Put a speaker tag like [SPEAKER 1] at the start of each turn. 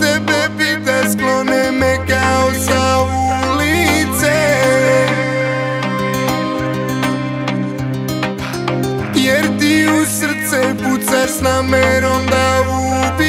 [SPEAKER 1] tebe pita Sklone me kao sa ulice. Jer ti u srce pucaš s namerom da ubi